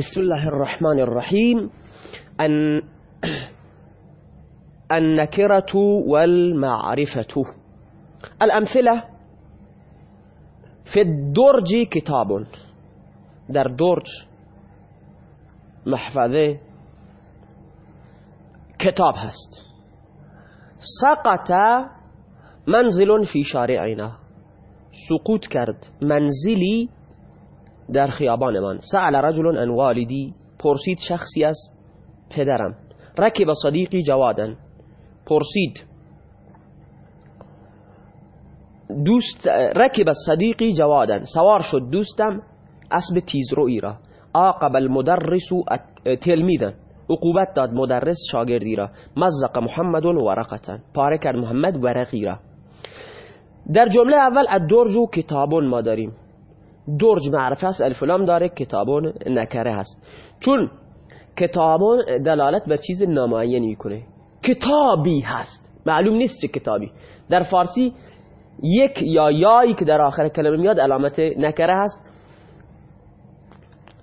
بسم الله الرحمن الرحيم. أن النكرة والمعرفة. الأمثلة في الدرج كتاب. در درج محفظه کتاب هست. سقط منزل فی شارعنا. سقوط کرد. منزلی در خیابان من سأل رجل ان والدی پرسید شخصی از پدرم. رکب صدیقی جوادن پرسید دوست رکب صدیقی جوادن سوار شد دوستم اسب تیزرویی را. عاقب المدرس تلمیدن عقوبت داد مدرس شاگردی را. مزق محمد ورقتا. پاره کرد محمد ورقی را. در جمله اول الدرج و کتابون ما داریم. درج معرفه است. الفلام داره. کتابون نکره هست. چون کتابون دلالت بر چیز نامعینی می‌کنه. کتابی هست. معلوم نیست چه کتابی. در فارسی یک یا یایی که در آخر کلمه میاد علامت نکره هست.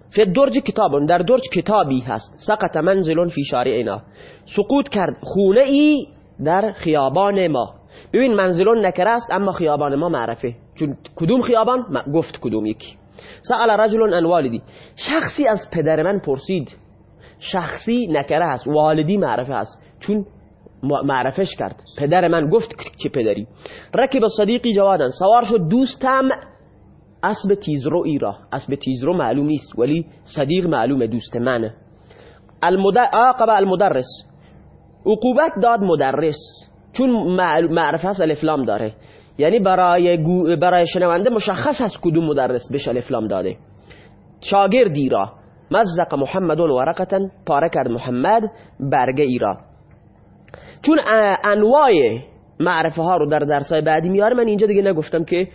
فی درج کتابون. در درج کتابی هست. سقط منزل فی شارعنا سقوط کرد خونه ای در خیابان ما. ببین منزلون نکره است اما خیابان ما معرفه. چون کدوم خیابان؟ گفت کدوم یکی. سأل رجل ان والدی. شخصی از پدر من پرسید. شخصی نکره است. والدی معرفه است. چون معرفش کرد. پدر من گفت چه پدری. رکب صدیقی جوادن سوار شد. دوستم اسب تیزرو ایرا اسب تیزرو معلوم نیست ولی صدیق معلومه دوست منه عاقب المدرس. عقوبت داد مدرس. چون معرفه است الافلام داره. یعنی برای برای شنونده مشخص است کدوم مدرس بهش الافلام داده. شاگردی را مزق محمد ورقتا پاره کرد محمد برگه ای را. چون انواع معرفه ها رو در درس های بعدی میاره من اینجا دیگه نگفتم که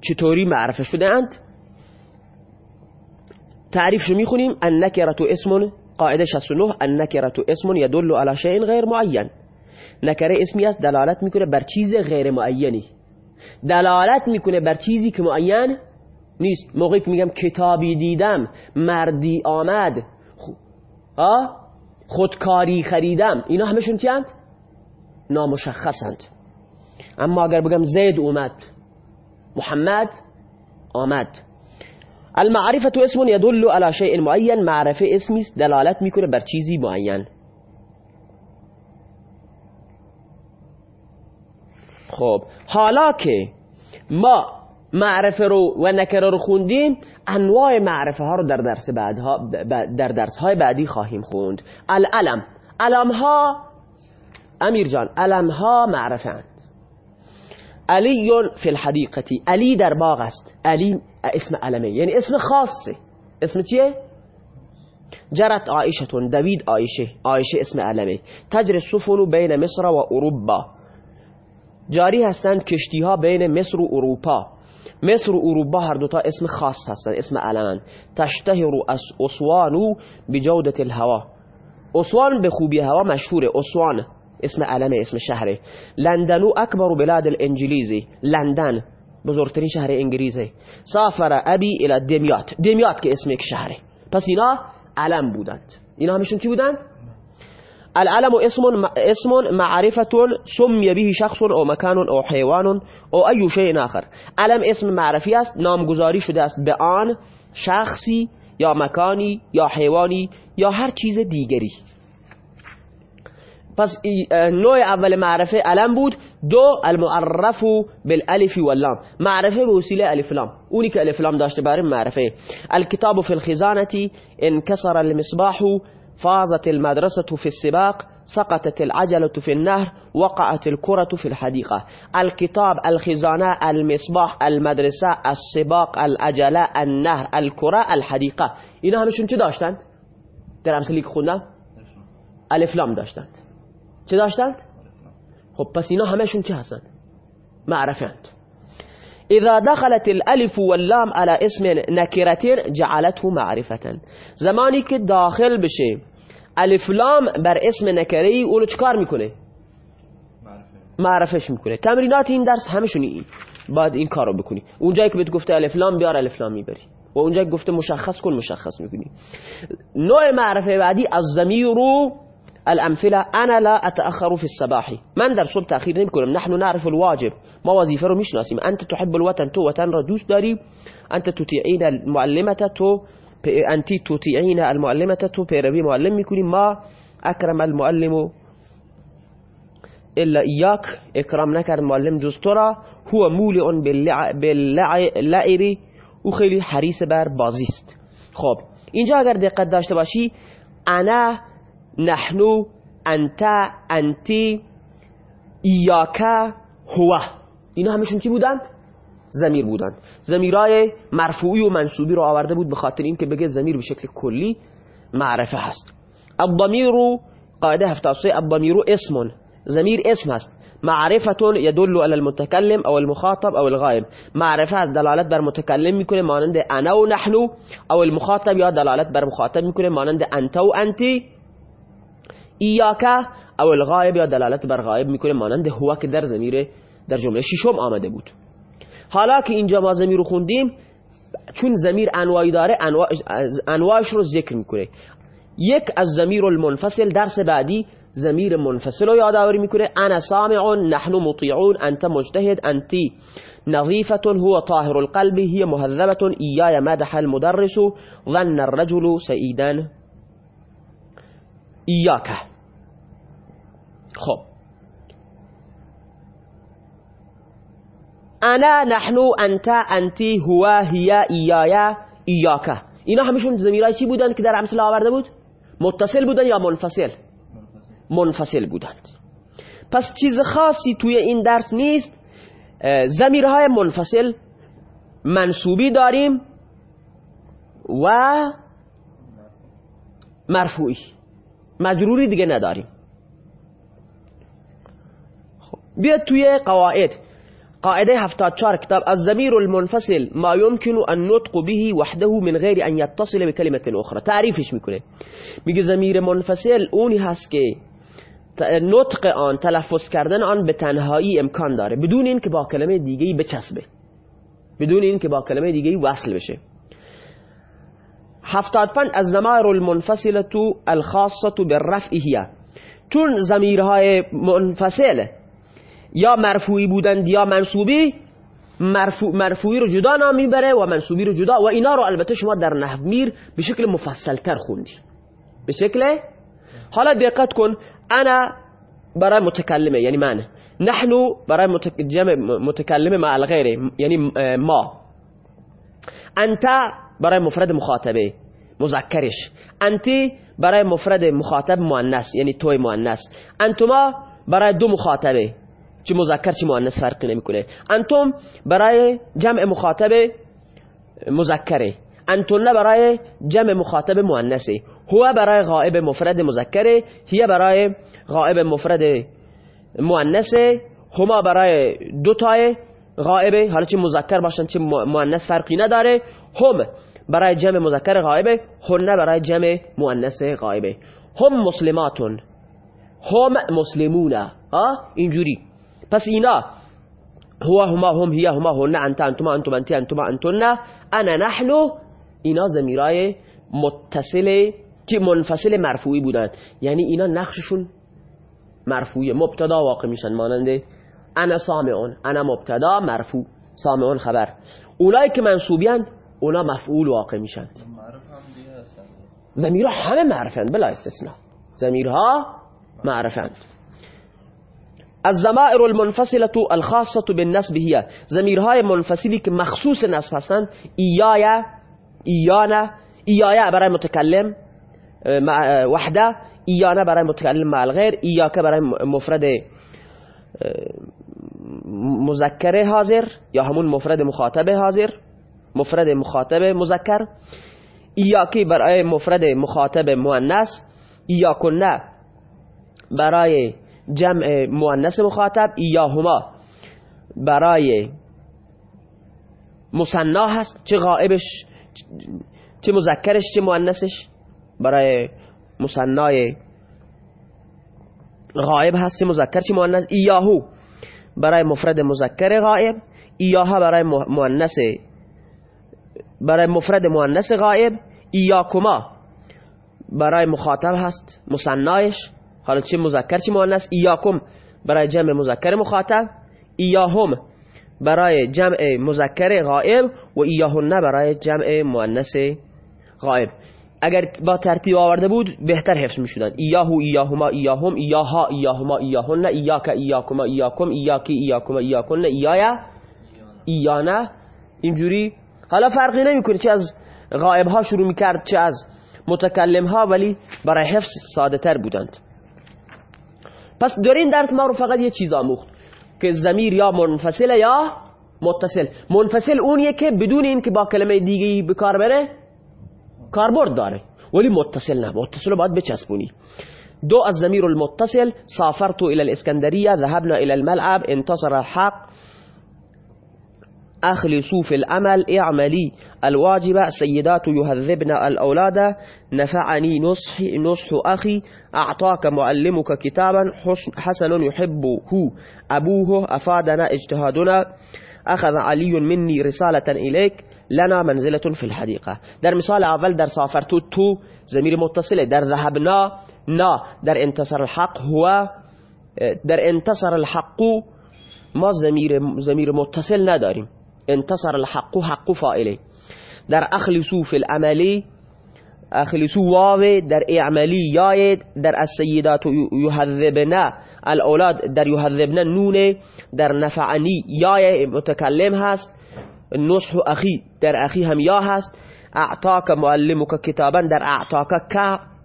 چطوری معرفه شده اند. تعریفشو می‌خونیم النکرة اسم قاعده 69 النکرة اسم يدل على شيء غیر معین. نکره اسمی است دلالت می‌کنه بر چیز غیر معینی. دلالت می‌کنه بر چیزی که معین نیست. موقعی که میگم کتابی دیدم مردی آمد خودکاری خریدم. اینا همشون چیند؟ نامشخصند. اما اگر بگم زید اومد محمد آمد. المعرفة اسم يدل على شيء معين معرفه اسمی دلالت می‌کنه بر چیزی معین. خب حالا که ما معرفه رو و نکره رو خوندیم انواع معرفه ها رو در درس بعدها در درس های بعدی خواهیم خوند. العلم. علم ها امیر جان علم ها معرفه اند علی فی الحدیقتی. علی در باغ است. علی اسم علمه. یعنی اسم خاصه. اسم چیه؟ جرت عائشه دوید عایشه. عایشه اسم علمه. تجر السفن بین مصر و اروپا جاری هستند کشتی ها بین مصر و اروپا. مصر و اروپا هر دوتا اسم خاص هستند اسم علمان تشتهر اسوانو بجودت الهوا. اسوان به خوبی هوا مشهوره. اسوان اسم علمه اسم شهره. لندنو اکبر بلاد الانجلیزی لندن بزرگترین شهر انگلیزه سافر ابی الى دمیات. دمیات که اسم یک شهره. پس اینا علم بودند. اینا همشون چی بودند؟ العلم اسم اسم معرفة سمي به شخص او مكان او حیوان او ای شيء آخر. علم اسم معرفی است نامگذاری شده است به آن شخصی یا مکانی یا حیوانی یا هر چیز دیگری. پس نوع اول معرفه علم بود. دو المعرف بالالف واللام. معرفه به وسیله الف لام. اونی که الف لام داشته برای معرفه. الكتاب في الخزانه انكسر المصباح فازت المدرسة في السباق سقطت العجلة في النهر وقعت الكرة في الحديقة الكتاب الخزانة المصباح المدرسة السباق العجلة النهر الكرة الحديقة اینا همشون چه داشتند؟ در امثلی که خوندم؟ الف لام داشتند چه داشتند؟ خب پس اینا همشون چه هستند؟ معرفه اند اذا دخلت الالف واللام على اسم نکرتين جعلته معرفة. زمانی که داخل بشه الف لام بر اسم نکره ای اونو چکار می‌کنه؟ معرفش می‌کنه. تمرینات این درس همشونی این. باید این کارو بکنی. اونجایی که بهت گفته الف لام بیار الف لام می‌بری و اونجا گفته مشخص کن مشخص می‌کنی. نوع معرفه بعدی از زمیر الأمثلة أنا لا أتأخر في الصباح. من در صبح تاخیر نمیکنم نحن نعرف الواجب. ما وظیفه رو میشناسیم أنت تحب الوطن تو وطن را دوست أنت تطيعين المعلمة تو أنت تطيعين المعلمة تو پیروی معلم میکنی. ما اکرم المعلم إلا ایاک اکرام نکرد معلم جز تو را. هو مولع باللعب أو خیلی حریص بر بازیست خب اینجا اگر دقت داشته باشی أنا نحنو انت انتی ایاکا هو اینا همشون چی بودند؟ زمیر بودند. زمیرای مرفوعی و منصوبی رو آورده بود به خاطر اینکه بگه زمیر به شکل کلی معرفه هست. الضمیر قاعده 73 الضمیر اسم زمیر اسم هست معرفة يدل على المتكلم او المخاطب او الغائب. معرفه از دلالت بر متکلم می‌کنه مانند انا و نحن او المخاطب یا دلالت بر مخاطب می‌کنه مانند انت و انتی. ایاکا او الغائب یا دلالت بر غائب می‌کنه مانند هو که در زمیر در جمله ششم آمده بود. حالا که اینجا ما زمیر رو خوندیم چون زمیر انواعی داره انواعش رو ذکر می‌کنه. یک از زمیر المنفصل درس بعدی زمیر منفصل رو یادآوری می‌کنه. انا سامع نحن مطیعون انت مجتهد انتی نظيفة هو طاهر القلب هي مهذبة إياي مدح المدرس ظن الرجل سعيدا. إياك. خب. انا نحن انت انتی هو هي ایایا ایاکه اینا همشون زمیرای چی بودن که در امثله آورده بود؟ متصل بودن یا منفصل؟ منفصل بودند. پس چیز خاصی توی این درس نیست. زمیرهای منفصل منصوبی داریم و مرفوعی. مجروری دیگه نداریم. خب، بیاد توی قواعد. قاعده 74 كتاب الزمير المنفصل ما يمكن النطق به وحده من غير ان يتصل بكلمه اخرى. تعریفش می‌کنه. میگه زمیر منفصل اونی هست که نطق آن تلفظ کردن آن به تنهایی امکان داره بدون اینکه با کلمه دیگه بچسبه. بدون اینکه با کلمه دیگه وصل بشه. هفتاد فن از زمار المنفصله الخاصه بالرفع هي. چون زمیرهای منفصل یا مرفوعی بودند یا منصوبی مرفوع مرفوعی رو جدا نام می‌بره و منصوبی رو جدا. و اینا رو البته شما در نحو میر به شکل مفصلتر خوندی. به شکل؟ حالا دقت کن. انا برای متکلمه یعنی من. نحن برای متکلمه مع الغیره یعنی ما. انت برای مفرد مخاطبه. مذکرش. انتی برای مفرد مخاطب مؤنث یعنی توی مؤنث. انتما برای دو مخاطبه. چه مذکر چه مؤنث فرقی نمی‌کنه. انتم برای جمع مخاطب مذکره. انتون برای جمع مخاطب مؤنثه. هو برای غائب مفرد مذکره. هی برای غائب مفرد مؤنثه. هما برای دو تای غائبه. حالا چه مذکر باشن چه مؤنث فرقی نداره. هم برای جمع مذکر غائبه هن برای جمع مؤنث غائبه. هم مسلماتون. هم مسلمون. اینجوری. پس اینا هو هما هم هي هما هن انت انتما انتم انتی انتما انتن انا نحن. اینا زمیرای متصل که منفصل مرفوعی بودن. یعنی اینا نقششون مرفوعی مبتدا واقع میشن ماننده أنا سامعون أنا مبتدا مرفوع سامعون خبر. اولایی که منصوبیان أونا مفعول واقع میشن. زمیرها همه معرفند بلا استثناء. زمیرها معرفند الزمائر المنفصلة الخاصة بالنسب هي زمیرهای منفصلی که مخصوص نسب هستند ایایا ایانا ایایا برای متکلم وحده ایانا برای متکلم مع الغیر ایاک برای مفرد مذکر حاضر یا همون مفرد مخاطب حاضر مفرد مخاطب مذکر. ایاکی برای مفرد مخاطب مؤنث ایاکن برای جمع مؤنث مخاطب ایاهما برای مصنا هست چه غائبش چه مذکرش چه مؤنثش برای مصنای غائب هست چه مذکر چه مؤنث. ایاهو برای مفرد مذکر غائب ایاها برای مؤنث برای مفرد مؤنث غائب ایاکما برای مخاطب هست مصنعش حالا چه مذکر چه مؤنث؟ ایاکم برای جمع مذکر مخاطب ایاهم برای جمع مذکر غائب و ایاهن برای جمع مؤنث غائب. اگر با ترتیب آورده بود بهتر حفظ می شدن ایاهو ایاهما ایاهم ایاها ایاهما ایاهن ایاک ایاکما ایاکم ایاکی ایاکما ایاکن ایایا ایانا. اینجوری. حالا فرقی نمی‌کنه چه از غائب ها شروع می‌کرد چه از متکلم ها ولی برای حفظ ساده تر بودند. پس در این درس ما رو فقط یه چیز آموخت که زمیر یا منفصل یا متصل. منفصل اونیه که بدون این که با کلمه دیگه بکار بره کاربرد داره ولی متصل نه متصل رو باید بچسبونی. دو الزمير المتصل سافرت إلى الإسكندرية ذهبنا إلى الملعب انتصر الحق. أخلصوا في الأمل اعملي الواجب السيدات يهذبن الأولاد نفعني نصح, نصح أخي أعطاك معلمك كتابا حسن يحبه. أبوه أفادنا اجتهادنا. أخذ علي مني رسالة إليك. لنا منزلة في الحديقة. در مثال اول در سافرتو تو زمیر متصله. در ذهبنا نا. در انتصر الحق هو در انتصر الحق ما زمیر زمیر متصل نداریم. انتصر الحق حق فائله در اخلصو فی العملی اخلصو واو در اعملی یاید در السیدات یهذبنا الاولاد در یهذبنا نونه در نفعنی یای متکلم هست. نصح اخی در اخی هم یا هست. اعطاک معلمک کتابا در اعطاک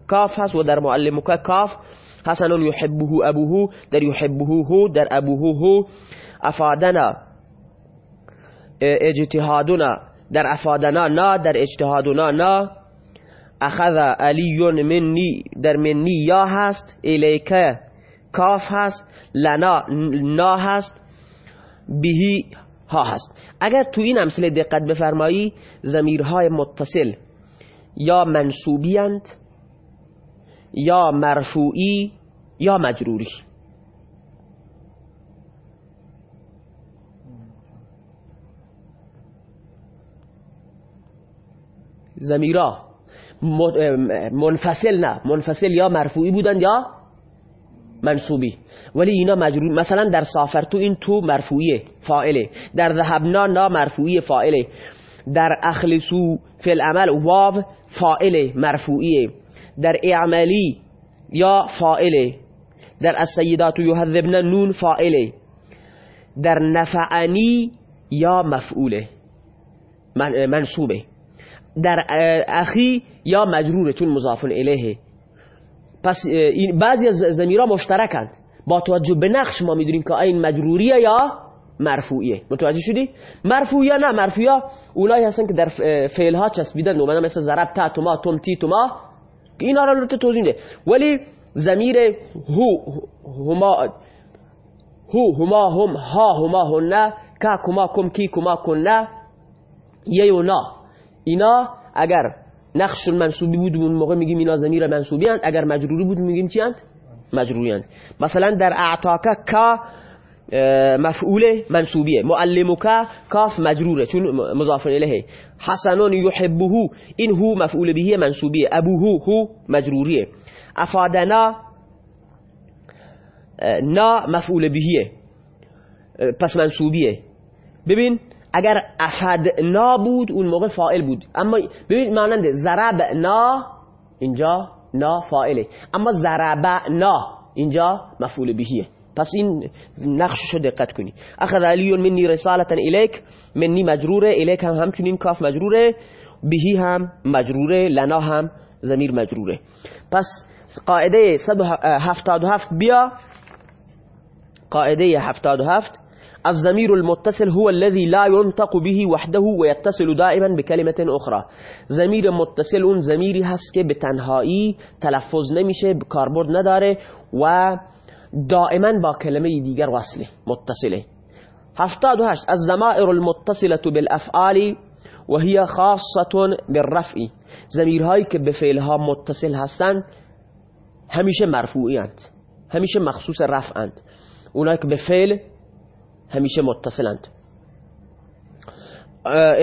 کاف هست و در معلمک کاف حسن یحبه ابوه در یحبه هو در ابوه هو. افادنا اجتهادنا در افادنا نا در اجتهادنا نا. اخذ علی منی در منی یا هست. الیکه کاف هست. لنا نا هست. بهی ها هست. اگر تو این امثله دقت بفرمایی زمیرهای متصل یا منصوبی یا مرفوعی یا مجروری. زمیرا منفصل نه منفصل یا مرفوعی بودند یا منصوبی. ولی اینا مجرور مثلا در سافرتو این تو مرفوعیه فائله در ذهبنا نا مرفوعی فائله در اخلصو فی العمل واو فائله مرفوعیه. در اعملی یا فائله در السیدات یهذبن نون فائله در نفعنی یا مفعوله. منصوبه. در اخی یا مجروره چون مضاف الیه. پس بعضی از زمیرا مشترکند. با توجه به نقش ما می‌دونیم که این مجروریه یا مرفوعیه. متوجه شدی؟ مرفوعیه نه مرفوعیه اولایی هستن که در فعل ها چسبیدن. اومدن مثل ضرب تا توما تم تی توما. اینا رو توضیح ده ولی زمیر هو هما هو هما هم ها هما هنه کا کما کم کی کما کنه یه و نا. اینا اگر نقش منصوبی بود اون موقع میگیم اینا زمیر منصوبی هست اگر مجروری بود میگیم چی هست مجروری هست مثلا در اعتاکه کا مفعول منصوبیه. معلمک کاف مجروره چون مضاف الیه. حسنون یحبه این هو مفعول به منصوبیه. ابوه هو مجروریه. افادنا نا مفعول بهیه پس منصوبیه. ببین اگر افدنا بود اون موقع فائل بود. اما ببین مانند ضربنا اینجا نا فائله اما ضربنا اینجا مفعول بهیه. پس این نقششو دقت کنی. اخذ علی منی رسالتا الیک منی مجروره الیک هم همچنین کاف مجروره بهی هم مجروره لنا هم زمیر مجروره. پس قاعده 177 بیا. قاعده 77 الضمير المتصل هو الذي لا ينطق به وحده ويتصل دائما بكلمة أخرى. ضمیر متصل اون ضمیری هست که به تنهایی تلفظ نمیشه کاربرد نداره و دائما با کلمه دیگر وصله متصله. هفتاد و هشت. الزمائر المتصلة بالأفعال وهي خاصة بالرفع. ضمیرهایی که به فعلها متصل هستند همیشه مرفوعی همیشه مخصوص رفعند اونایی که به فعل همیشه متصلند.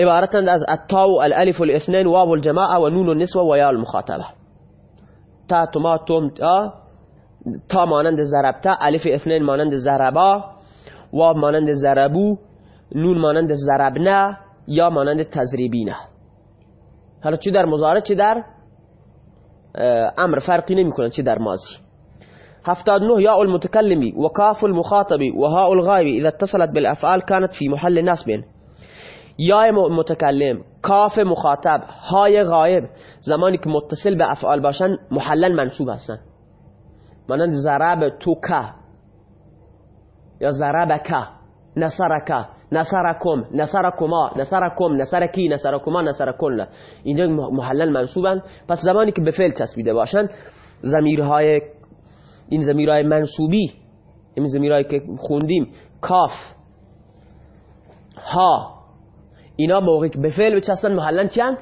عبارتند از التا و الالف و الاثنین و واو الجماعه و نون النسوه و یا المخاطبه تا تما توم تا تا مانند ضربتا الف اثنین مانند ضربا و مانند ضربو نون مانند ضربنا یا مانند تزریبینه حالا چی در مزاره چی در؟ امر فرقی نمی‌کنه چی در ماضی. هفتاد نه ياء المتكلم وكاف المخاطب وهاء الغائب إذا اتصلت بالأفعال كانت في محل نصب یا متکلم کاف مخاطب های غایب زمانی که متصل به افعال باشن محلن منصوب هستن. مانند ضرب تو که یا ضرب که نصرک نصرکم نصرکما نصرکم نصرکی نصرکما اینجا محلن منصوبن. پس زمانی که به فعل چسبیده باشن. زمیرهای این زمیرهای منصوبی این زمیرهایی که خوندیم کاف ها اینا موقعی که به فعل بچستن محلن چند؟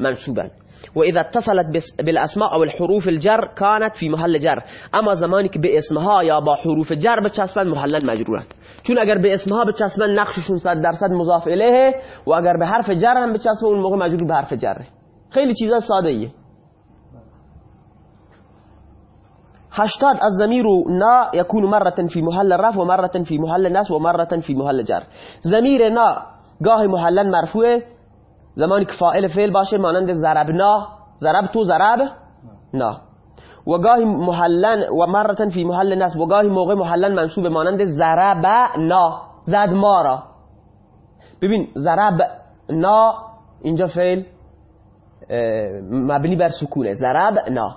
منصوبن. و اذا اتصلت بالاسماء او الحروف الجر كانت في محل جر. اما زمانی که به اسمها یا با حروف جر بچسبن محلن مجرورن. چون اگر به اسمها بچسبن نقششون 100 درصد مضاف الیه و اگر به حرف جر هم بچسبن اون موقع مجرور به حرف جره. خیلی چیزا ساده ایه هشتاد الزمير نا يكون مرة في محل الرفع ومرة في محل النصب ومرة في محل جر. زمیر نا گاهی محلن مرفوعه زمانی که فاعل فعل باشه مانند ضربنا ضرب تو ضرب نا. و گاهی محلن و مرتن فی محل نصب و گاهی موقع محلن منصوب مانند ضرب نا. زد ما را. ببین ضرب نا اینجا فعل مبنی بر سکونه. ضرب نا.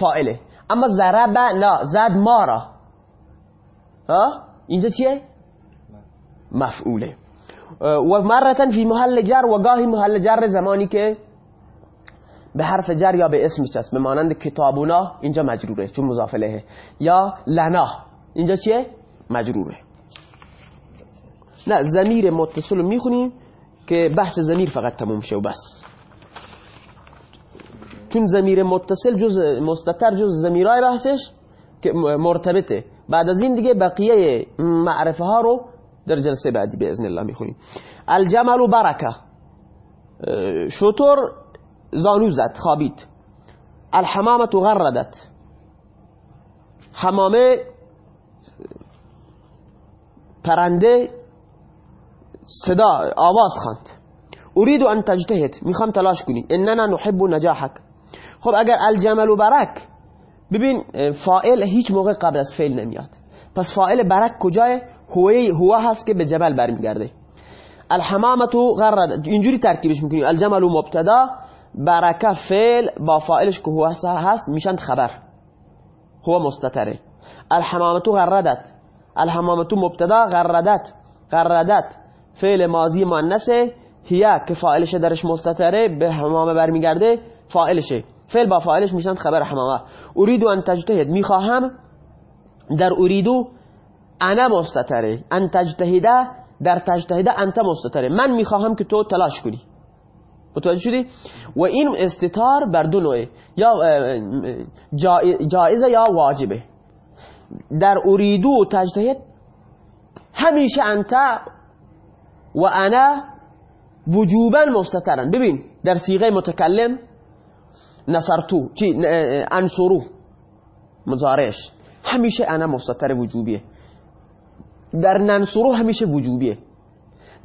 فاعله. اما ضرب نا زد ما را. ها؟ اینجا چیه؟ مفعوله. و مرتن فی محل جر و گاهی محل جر زمانی که به حرف جر یا به اسم چسب مانند کتابونا اینجا مجروره چون مضاف الیه یا لنا اینجا چیه؟ مجروره. نه زمیر متصل می‌خونیم که بحث زمیر فقط تموم شه و بس. چون زمیر متصل جز مستتر جز زمیرای بحثش که مرتبطه. بعد از این دیگه بقیه معرفه ها رو در جلسه بعدی به ازن الله می‌خونیم. الجمل برکه شطور زانو زد خوابید الحمامه غردت. حمامه پرنده صدا آواز خواند. اريد ان تجتهد. می‌خوام تلاش کنی. اننا نحب نجاحك. خب اگر الجمل برک ببین فائل هیچ موقع قبل از فعل نمیاد. پس فائل برک کجای؟ هوی هو هست که به جبل برمیگرده. الحمامتو غرد. اینجوری ترکیبش می‌کنیم. الجمل مبتدا برکه فعل با فاعلش که هو هست میشن خبر. هو مستتره. الحمامتو غردت. الحمامتو مبتدا غردت. غردت. فعل ماضی مؤنثه. هیا که فاعلش درش مستتره به حمامه برمیگرده فاعلشه. فعل با فاعلش میشن خبر حمامه اریدو ان تجتهد. می‌خواهم در اریدو انا مستتره. ان تجتهده در تجتهده انت مستتره. من می‌خواهم که تو تلاش کنی. متوجه شدی؟ و این استتار بر دو نوعه. یا جایزه یا واجبه. در اریدو تجتهد همیشه انت و انا وجوبا مستترن. ببین در سیغه متکلم نصرتو چی؟ انصرو. مزارش. همیشه انا مستتر وجوبیه. در ننصرو همیشه وجوبیه.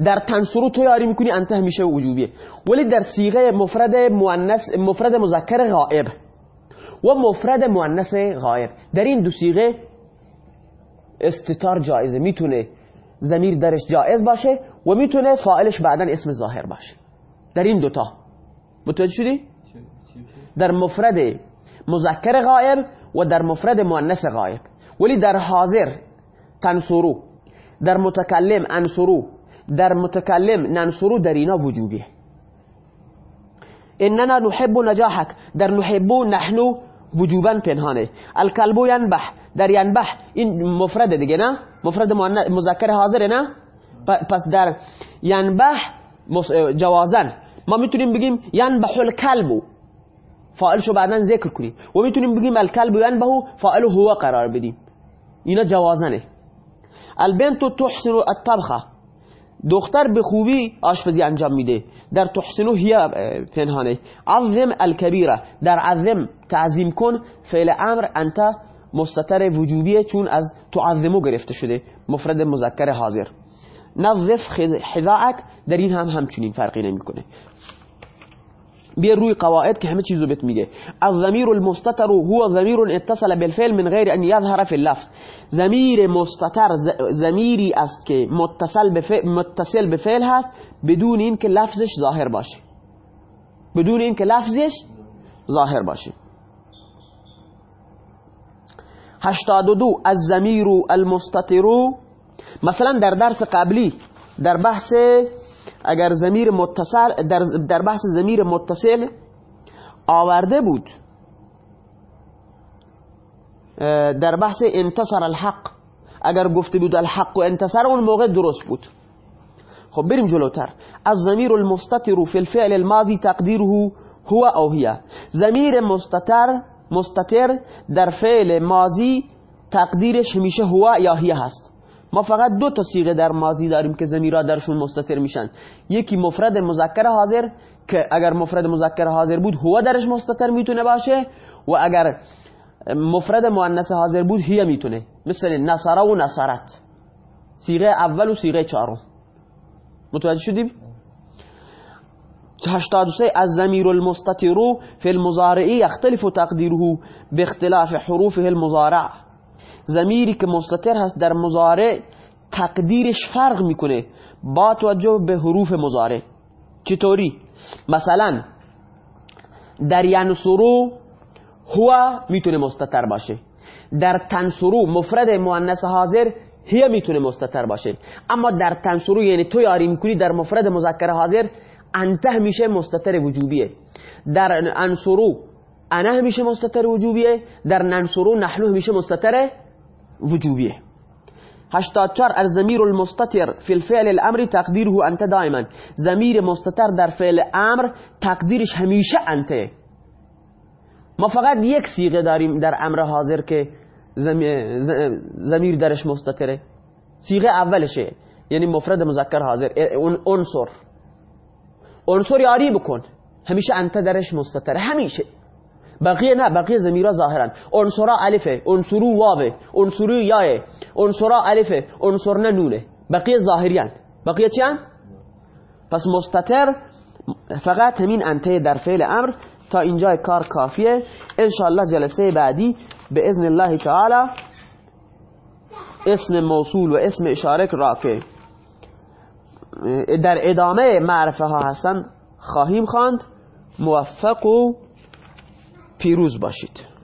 در تنصرو تو یاری می‌کنی انت همیشه وجوبیه. ولی در سیغه مفرد مؤنث مفرد مذکر غائب. و مفرد مؤنث غائب. در این دو سیغه استتار جایزه. می‌تونه زمیر درش جایز باشه و می‌تونه فاعلش بعدا اسم ظاهر باشه. در این دوتا متوجه شدی؟ در مفرد مذکر غائب و در مفرد مؤنث غائب ولی در حاضر تنصرو در متکلم انصرو در متکلم ننصرو در اینا وجوبیه. اننا نحب نجاحك در نحبو نحنو وجوبا پنهانه. الکلبو ینبح در ینبح این مفرد دیگه نه؟ مفرد مذکر حاضر نه؟ پس در ینبح جوازن ما می‌تونیم بگیم ینبح الکلبو فاعلشو بعدا ذکر کنیم و می‌تونیم بگیم الکلب ینبحو فاعلو هو قرار بدیم. اینا جوازنه البنت تحسن الطبخه دختر به خوبی آشپزی انجام میده. در تحسنو هیا پنهانه. عظم الکبیره در عظم تعظیم کن. فعل امر انت مستتر وجوبیه چون از تعظمو گرفته شده. مفرد مذکر حاضر. نظف حذاعک در این هم همچنین فرقی نمی‌کنه. بیا روی قواعد که همه چیزو بهت میگه الضمیر المستتر هو ضمیر اتصل بالفعل من غیر أن يظهر في اللفظ. ضمیر مستتر ضمیری است که متصل به متصل به فعل هست بدون اینکه لفظش ظاهر باشه. بدون اینکه لفظش ظاهر باشه. 82 الضمیر المستتر. مثلا در درس قبلی در بحث اگر زمیر متصل در, در بحث زمیر متصل آورده بود در بحث انتصر الحق اگر گفته بود الحق و انتصر اون موقع درست بود. خب بریم جلوتر. از زمیر المستتر فی الفعل الماضی تقدیره هو او هی. زمیر مستتر مستتر در فعل ماضی تقدیرش همیشه هو یا هی هست. ما فقط دو تا صیغه در ماضی داریم که زمیرا درشون مستتر میشن. یکی مفرد مذکر حاضر که اگر مفرد مذکر حاضر بود هو درش مستتر می‌تونه باشه و اگر مفرد مؤنث حاضر بود هی می‌تونه. مثل نصره و نصرت. صیغه اول و صیغه چهارم. متوجه شدیم؟ 83 از زمیر المستتر فی المضارعی یختلف تقدیره باختلاف حروفه المضارع. زمیری که مستتر هست در مزارع تقدیرش فرق می‌کنه. با توجه به حروف مزارع چطوری؟ مثلا در ینصرو هو می‌تونه مستتر باشه. در تنصرو مفرد مؤنث حاضر هی می‌تونه مستتر باشه. اما در تنصرو یعنی تو یاری می‌کنی در مفرد مذکر حاضر انته میشه مستتر وجوبیه. در انصرو انه میشه مستتر وجوبیه. در ننصرو نحنه میشه مستتر وجوبیه. 84 الزمیر المستتر فی الفعل الامر تقدیره انت دائما. زمیر مستتر در فعل امر تقدیرش همیشه انته ما فقط یک سیغه داریم در امر حاضر که زمیر درش مستتره. سیغه اولشه یعنی مفرد مذکر حاضر. انصر انصر یاری بکن. همیشه انت درش مستتره. همیشه. بقیه نه بقیه زمیرا ظاهرن. انصرا الفه انصرو واوه انصرو یاه انصرا الفه انصرنا نونه. بقیه ظاهریان. بقیه چی پس مستتر فقط همین انته در فعل امر تا اینجا کار کافیه. انشاءالله جلسه بعدی به اذن الله تعالی اسم موصول و اسم اشارک را که در ادامه معرفه ها هستند خواهیم خواند. موفق و پیروز باشید.